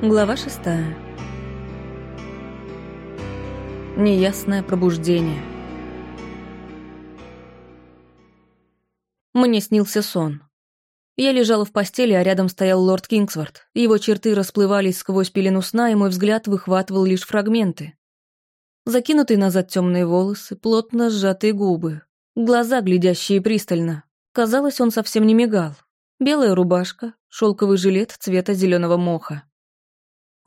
Глава шестая. Неясное пробуждение. Мне снился сон. Я лежала в постели, а рядом стоял лорд Кингсворт. Его черты расплывались сквозь пелену сна, и мой взгляд выхватывал лишь фрагменты. Закинутые назад темные волосы, плотно сжатые губы, глаза, глядящие пристально. Казалось, он совсем не мигал. Белая рубашка, шелковый жилет цвета зеленого моха.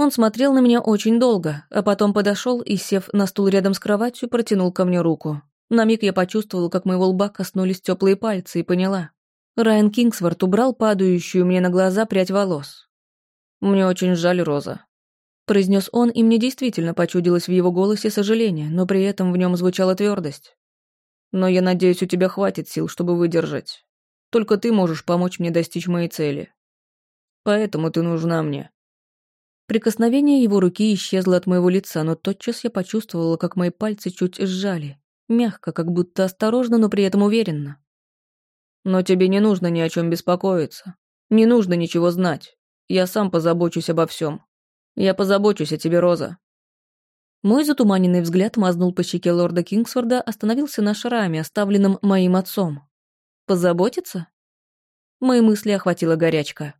Он смотрел на меня очень долго, а потом подошел и, сев на стул рядом с кроватью, протянул ко мне руку. На миг я почувствовала, как моего лба коснулись теплые пальцы и поняла. Райан Кингсворт убрал падающую мне на глаза прядь волос. «Мне очень жаль, Роза», — произнес он, и мне действительно почудилось в его голосе сожаление, но при этом в нем звучала твердость. «Но я надеюсь, у тебя хватит сил, чтобы выдержать. Только ты можешь помочь мне достичь моей цели. Поэтому ты нужна мне». Прикосновение его руки исчезло от моего лица, но тотчас я почувствовала, как мои пальцы чуть сжали. Мягко, как будто осторожно, но при этом уверенно. «Но тебе не нужно ни о чем беспокоиться. Не нужно ничего знать. Я сам позабочусь обо всем. Я позабочусь о тебе, Роза». Мой затуманенный взгляд мазнул по щеке лорда Кингсфорда, остановился на шраме, оставленном моим отцом. «Позаботиться?» Мои мысли охватила горячка.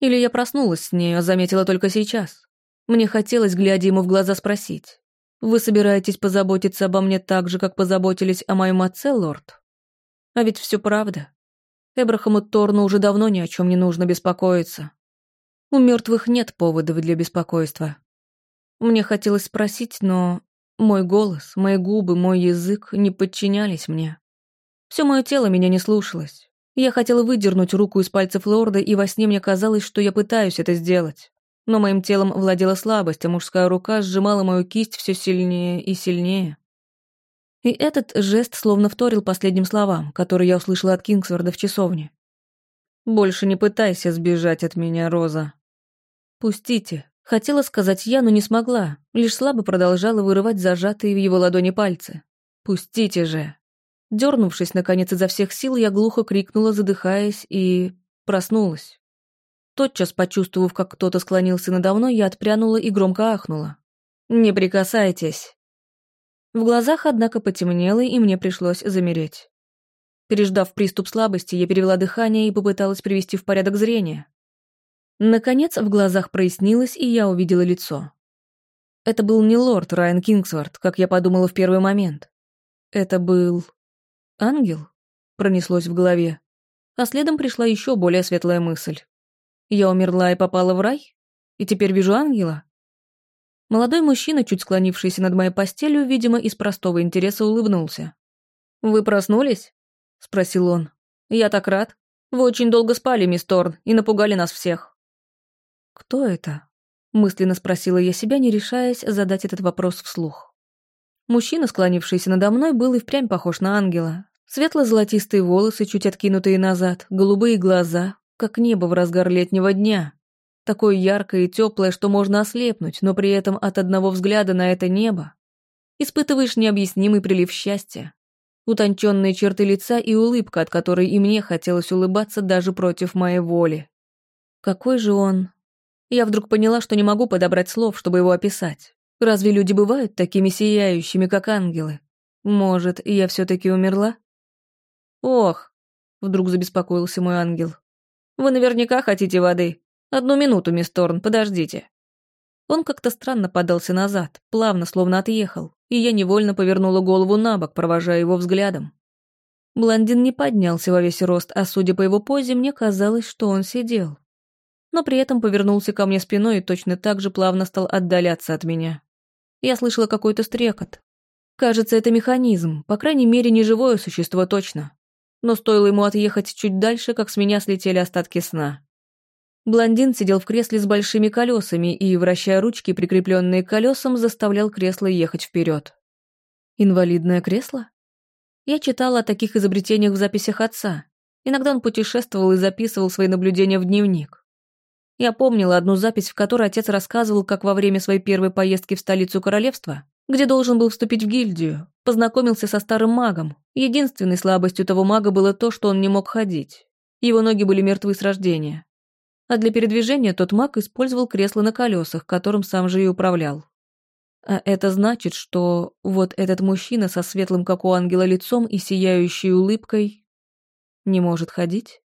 Или я проснулась с ней, а заметила только сейчас. Мне хотелось, глядя ему в глаза, спросить. «Вы собираетесь позаботиться обо мне так же, как позаботились о моем отце, лорд?» А ведь все правда. Эбрахаму Торну уже давно ни о чем не нужно беспокоиться. У мертвых нет поводов для беспокойства. Мне хотелось спросить, но мой голос, мои губы, мой язык не подчинялись мне. Все мое тело меня не слушалось. Я хотела выдернуть руку из пальцев лорда, и во сне мне казалось, что я пытаюсь это сделать. Но моим телом владела слабость, а мужская рука сжимала мою кисть все сильнее и сильнее. И этот жест словно вторил последним словам, которые я услышала от Кингсворда в часовне. «Больше не пытайся сбежать от меня, Роза». «Пустите», — хотела сказать я, но не смогла, лишь слабо продолжала вырывать зажатые в его ладони пальцы. «Пустите же». Дернувшись, наконец, изо всех сил, я глухо крикнула, задыхаясь, и... проснулась. Тотчас, почувствовав, как кто-то склонился надо мной, я отпрянула и громко ахнула. «Не прикасайтесь!» В глазах, однако, потемнело, и мне пришлось замереть. Переждав приступ слабости, я перевела дыхание и попыталась привести в порядок зрение. Наконец, в глазах прояснилось, и я увидела лицо. Это был не лорд Райан Кингсворт, как я подумала в первый момент. Это был «Ангел?» — пронеслось в голове. А следом пришла еще более светлая мысль. «Я умерла и попала в рай? И теперь вижу ангела?» Молодой мужчина, чуть склонившийся над моей постелью, видимо, из простого интереса улыбнулся. «Вы проснулись?» — спросил он. «Я так рад. Вы очень долго спали, мисс Торн, и напугали нас всех». «Кто это?» — мысленно спросила я себя, не решаясь задать этот вопрос вслух. Мужчина, склонившийся надо мной, был и впрямь похож на ангела, Светло-золотистые волосы, чуть откинутые назад, голубые глаза, как небо в разгар летнего дня. Такое яркое и теплое, что можно ослепнуть, но при этом от одного взгляда на это небо испытываешь необъяснимый прилив счастья. Утонченные черты лица и улыбка, от которой и мне хотелось улыбаться даже против моей воли. Какой же он... Я вдруг поняла, что не могу подобрать слов, чтобы его описать. Разве люди бывают такими сияющими, как ангелы? Может, я все-таки умерла? «Ох!» — вдруг забеспокоился мой ангел. «Вы наверняка хотите воды. Одну минуту, мисс Торн, подождите». Он как-то странно подался назад, плавно, словно отъехал, и я невольно повернула голову на бок, провожая его взглядом. Блондин не поднялся во весь рост, а судя по его позе, мне казалось, что он сидел. Но при этом повернулся ко мне спиной и точно так же плавно стал отдаляться от меня. Я слышала какой-то стрекот. Кажется, это механизм, по крайней мере, не живое существо точно но стоило ему отъехать чуть дальше, как с меня слетели остатки сна. Блондин сидел в кресле с большими колесами и, вращая ручки, прикрепленные к колесам, заставлял кресло ехать вперед. Инвалидное кресло? Я читала о таких изобретениях в записях отца. Иногда он путешествовал и записывал свои наблюдения в дневник. Я помнила одну запись, в которой отец рассказывал, как во время своей первой поездки в столицу королевства где должен был вступить в гильдию, познакомился со старым магом. Единственной слабостью того мага было то, что он не мог ходить. Его ноги были мертвы с рождения. А для передвижения тот маг использовал кресло на колесах, которым сам же и управлял. А это значит, что вот этот мужчина со светлым, как у ангела, лицом и сияющей улыбкой не может ходить?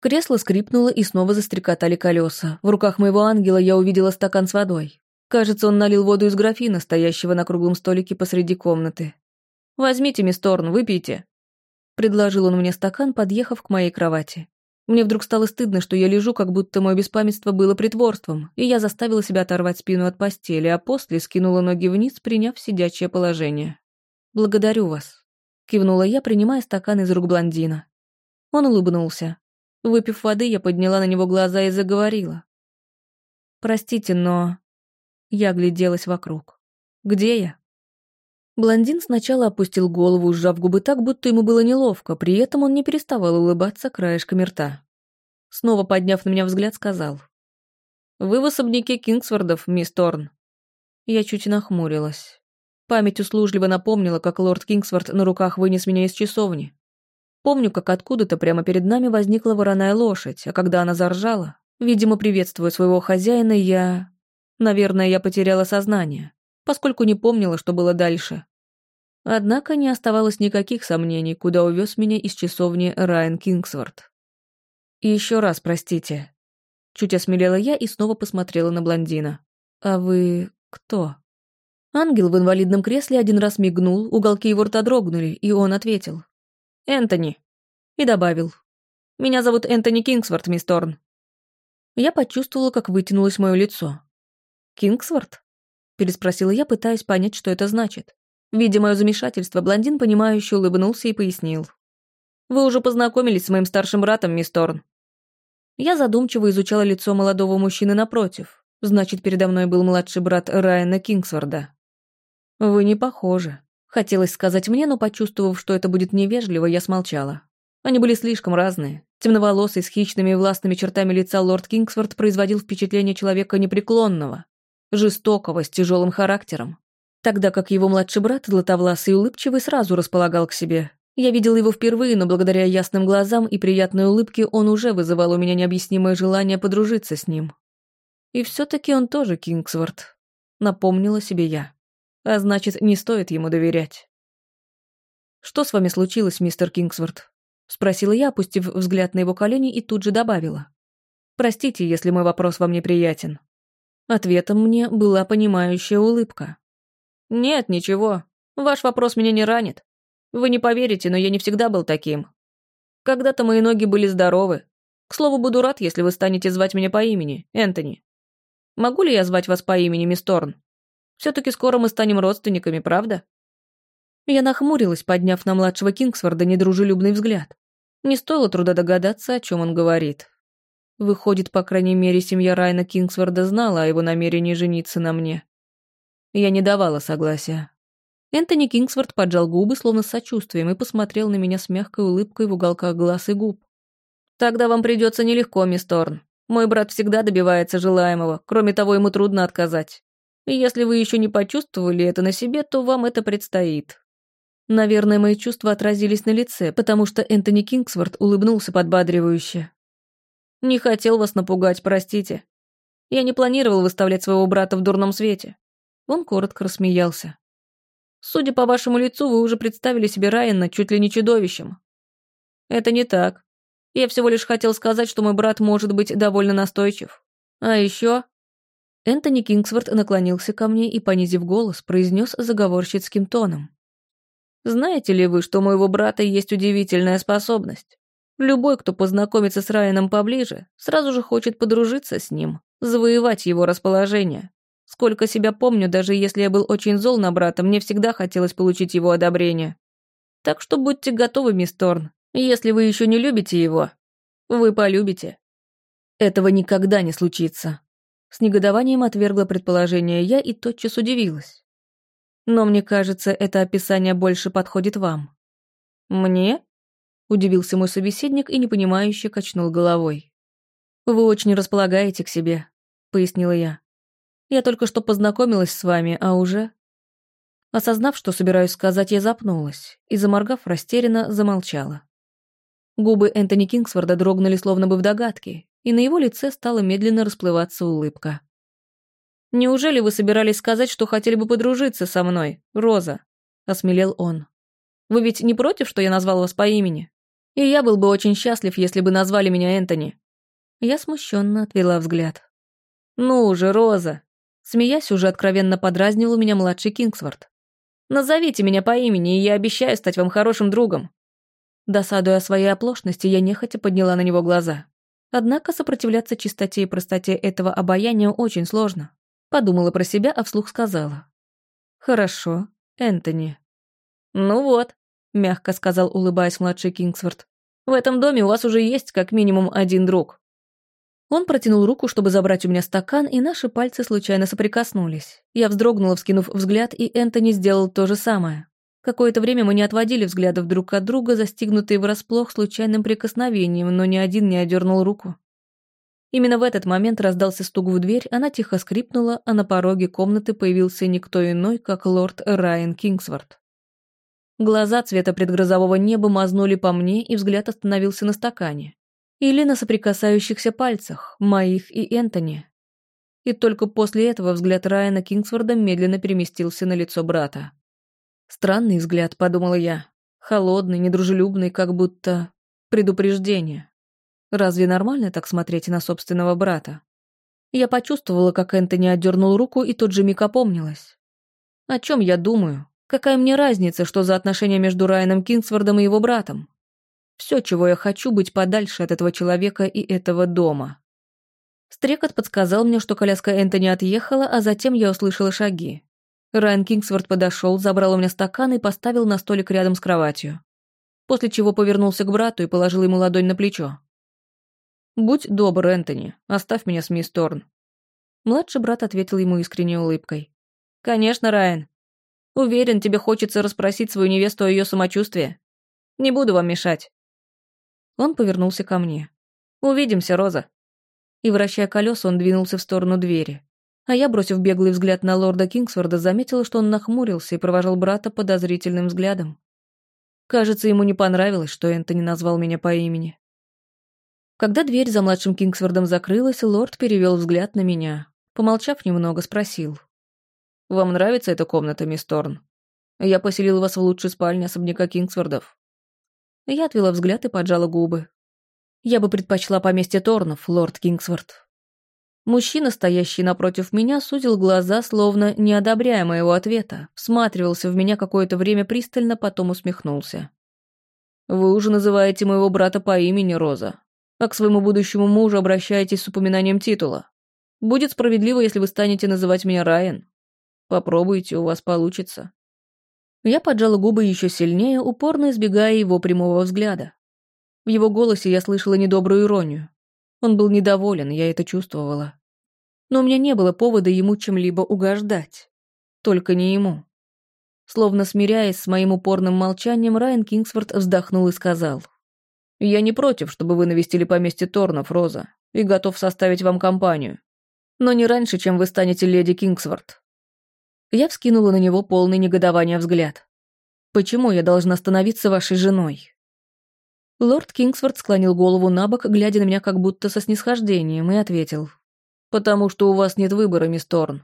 Кресло скрипнуло и снова застрекотали колеса. В руках моего ангела я увидела стакан с водой. Кажется, он налил воду из графина, стоящего на круглом столике посреди комнаты. «Возьмите, мисс Торн, выпейте», — предложил он мне стакан, подъехав к моей кровати. Мне вдруг стало стыдно, что я лежу, как будто мое беспамятство было притворством, и я заставила себя оторвать спину от постели, а после скинула ноги вниз, приняв сидячее положение. «Благодарю вас», — кивнула я, принимая стакан из рук блондина. Он улыбнулся. Выпив воды, я подняла на него глаза и заговорила. «Простите, но...» Я гляделась вокруг. «Где я?» Блондин сначала опустил голову, сжав губы так, будто ему было неловко, при этом он не переставал улыбаться краешками рта. Снова подняв на меня взгляд, сказал. «Вы в особняке Кингсвордов, мисс Торн». Я чуть нахмурилась. Память услужливо напомнила, как лорд Кингсворт на руках вынес меня из часовни. Помню, как откуда-то прямо перед нами возникла вороная лошадь, а когда она заржала, видимо, приветствуя своего хозяина, я... Наверное, я потеряла сознание поскольку не помнила, что было дальше. Однако не оставалось никаких сомнений, куда увез меня из часовни Райан Кингсворт. И еще раз простите. Чуть осмелела я и снова посмотрела на блондина. А вы кто? Ангел в инвалидном кресле один раз мигнул, уголки его рта дрогнули, и он ответил. «Энтони». И добавил. «Меня зовут Энтони Кингсворт, мисс Торн». Я почувствовала, как вытянулось мое лицо. «Кингсворт?» переспросила я, пытаясь понять, что это значит. Видя мое замешательство, блондин, понимающе улыбнулся и пояснил. «Вы уже познакомились с моим старшим братом, мисс Торн». Я задумчиво изучала лицо молодого мужчины напротив. Значит, передо мной был младший брат Райана Кингсворда. «Вы не похожи», — хотелось сказать мне, но, почувствовав, что это будет невежливо, я смолчала. Они были слишком разные. Темноволосый, с хищными и властными чертами лица лорд Кингсворт производил впечатление человека непреклонного, жестокого, с тяжелым характером. Тогда как его младший брат, златовласый и улыбчивый, сразу располагал к себе. Я видел его впервые, но благодаря ясным глазам и приятной улыбке он уже вызывал у меня необъяснимое желание подружиться с ним. И все-таки он тоже Кингсворт. Напомнила себе я. А значит, не стоит ему доверять. «Что с вами случилось, мистер Кингсворт?» Спросила я, опустив взгляд на его колени, и тут же добавила. «Простите, если мой вопрос вам неприятен». Ответом мне была понимающая улыбка. «Нет, ничего. Ваш вопрос меня не ранит. Вы не поверите, но я не всегда был таким. Когда-то мои ноги были здоровы. К слову, буду рад, если вы станете звать меня по имени, Энтони. Могу ли я звать вас по имени, мисс Торн? Все-таки скоро мы станем родственниками, правда?» Я нахмурилась, подняв на младшего Кингсворда недружелюбный взгляд. Не стоило труда догадаться, о чем он говорит. Выходит, по крайней мере, семья Райна Кингсворда знала о его намерении жениться на мне. Я не давала согласия. Энтони Кингсворт поджал губы, словно с сочувствием, и посмотрел на меня с мягкой улыбкой в уголках глаз и губ. «Тогда вам придется нелегко, мисс Торн. Мой брат всегда добивается желаемого, кроме того, ему трудно отказать. Если вы еще не почувствовали это на себе, то вам это предстоит». Наверное, мои чувства отразились на лице, потому что Энтони Кингсворт улыбнулся подбадривающе. Не хотел вас напугать, простите. Я не планировал выставлять своего брата в дурном свете. Он коротко рассмеялся. Судя по вашему лицу, вы уже представили себе Райана чуть ли не чудовищем. Это не так. Я всего лишь хотел сказать, что мой брат может быть довольно настойчив. А еще... Энтони Кингсворт наклонился ко мне и, понизив голос, произнес заговорщицким тоном. «Знаете ли вы, что у моего брата есть удивительная способность? Любой, кто познакомится с Райаном поближе, сразу же хочет подружиться с ним, завоевать его расположение. Сколько себя помню, даже если я был очень зол на брата, мне всегда хотелось получить его одобрение. Так что будьте готовы, мисс Торн. Если вы еще не любите его, вы полюбите. Этого никогда не случится. С негодованием отвергла предположение я и тотчас удивилась. Но мне кажется, это описание больше подходит вам. Мне? Удивился мой собеседник и непонимающе качнул головой. «Вы очень располагаете к себе», — пояснила я. «Я только что познакомилась с вами, а уже...» Осознав, что собираюсь сказать, я запнулась и, заморгав растерянно, замолчала. Губы Энтони Кингсворда дрогнули словно бы в догадке, и на его лице стала медленно расплываться улыбка. «Неужели вы собирались сказать, что хотели бы подружиться со мной, Роза?» — осмелел он. «Вы ведь не против, что я назвал вас по имени? И я был бы очень счастлив, если бы назвали меня Энтони». Я смущенно отвела взгляд. «Ну уже, Роза!» Смеясь, уже откровенно подразнивал меня младший Кингсворт. «Назовите меня по имени, и я обещаю стать вам хорошим другом». Досадуя своей оплошности, я нехотя подняла на него глаза. Однако сопротивляться чистоте и простоте этого обаяния очень сложно. Подумала про себя, а вслух сказала. «Хорошо, Энтони». «Ну вот», — мягко сказал, улыбаясь младший Кингсворт. «В этом доме у вас уже есть как минимум один друг». Он протянул руку, чтобы забрать у меня стакан, и наши пальцы случайно соприкоснулись. Я вздрогнула, вскинув взгляд, и Энтони сделал то же самое. Какое-то время мы не отводили взглядов друг от друга, застигнутые врасплох случайным прикосновением, но ни один не одернул руку. Именно в этот момент раздался стук в дверь, она тихо скрипнула, а на пороге комнаты появился никто иной, как лорд Райан Кингсворт. Глаза цвета предгрозового неба мазнули по мне, и взгляд остановился на стакане. Или на соприкасающихся пальцах, моих и Энтони. И только после этого взгляд Райана Кингсворда медленно переместился на лицо брата. Странный взгляд, подумала я. Холодный, недружелюбный, как будто предупреждение. Разве нормально так смотреть на собственного брата? Я почувствовала, как Энтони отдернул руку, и тот же миг опомнилась. О чем я думаю? Какая мне разница, что за отношения между Райаном Кингсвордом и его братом? Все, чего я хочу, быть подальше от этого человека и этого дома. Стрекот подсказал мне, что коляска Энтони отъехала, а затем я услышала шаги. Райан Кингсворт подошел, забрал у меня стакан и поставил на столик рядом с кроватью. После чего повернулся к брату и положил ему ладонь на плечо. «Будь добр, Энтони, оставь меня с мисс Торн». Младший брат ответил ему искренней улыбкой. «Конечно, Райан. Уверен, тебе хочется расспросить свою невесту о ее самочувствии. Не буду вам мешать». Он повернулся ко мне. «Увидимся, Роза». И, вращая колеса, он двинулся в сторону двери. А я, бросив беглый взгляд на лорда Кингсворда, заметила, что он нахмурился и провожал брата подозрительным взглядом. Кажется, ему не понравилось, что Энтони назвал меня по имени. Когда дверь за младшим Кингсвордом закрылась, лорд перевел взгляд на меня. Помолчав немного, спросил. «Вам нравится эта комната, мисс Торн? Я поселил вас в лучшей спальне особняка Кингсвордов». Я отвела взгляд и поджала губы. «Я бы предпочла поместье Торнов, лорд Кингсворт». Мужчина, стоящий напротив меня, сузил глаза, словно не одобряя моего ответа, всматривался в меня какое-то время пристально, потом усмехнулся. «Вы уже называете моего брата по имени Роза а к своему будущему мужу обращаетесь с упоминанием титула. Будет справедливо, если вы станете называть меня Райан. Попробуйте, у вас получится». Я поджала губы еще сильнее, упорно избегая его прямого взгляда. В его голосе я слышала недобрую иронию. Он был недоволен, я это чувствовала. Но у меня не было повода ему чем-либо угождать. Только не ему. Словно смиряясь с моим упорным молчанием, Райан Кингсворт вздохнул и сказал — я не против, чтобы вы навестили поместье Торнов, Роза, и готов составить вам компанию. Но не раньше, чем вы станете леди Кингсворт». Я вскинула на него полный негодования взгляд. «Почему я должна становиться вашей женой?» Лорд Кингсворт склонил голову на бок, глядя на меня как будто со снисхождением, и ответил. «Потому что у вас нет выбора, мисс Торн.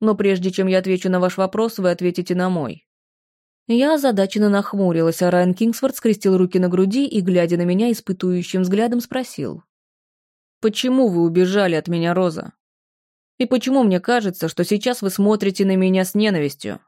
Но прежде чем я отвечу на ваш вопрос, вы ответите на мой. Я озадаченно нахмурилась, а Райан Кингсворт скрестил руки на груди и, глядя на меня испытующим взглядом, спросил. «Почему вы убежали от меня, Роза? И почему мне кажется, что сейчас вы смотрите на меня с ненавистью?»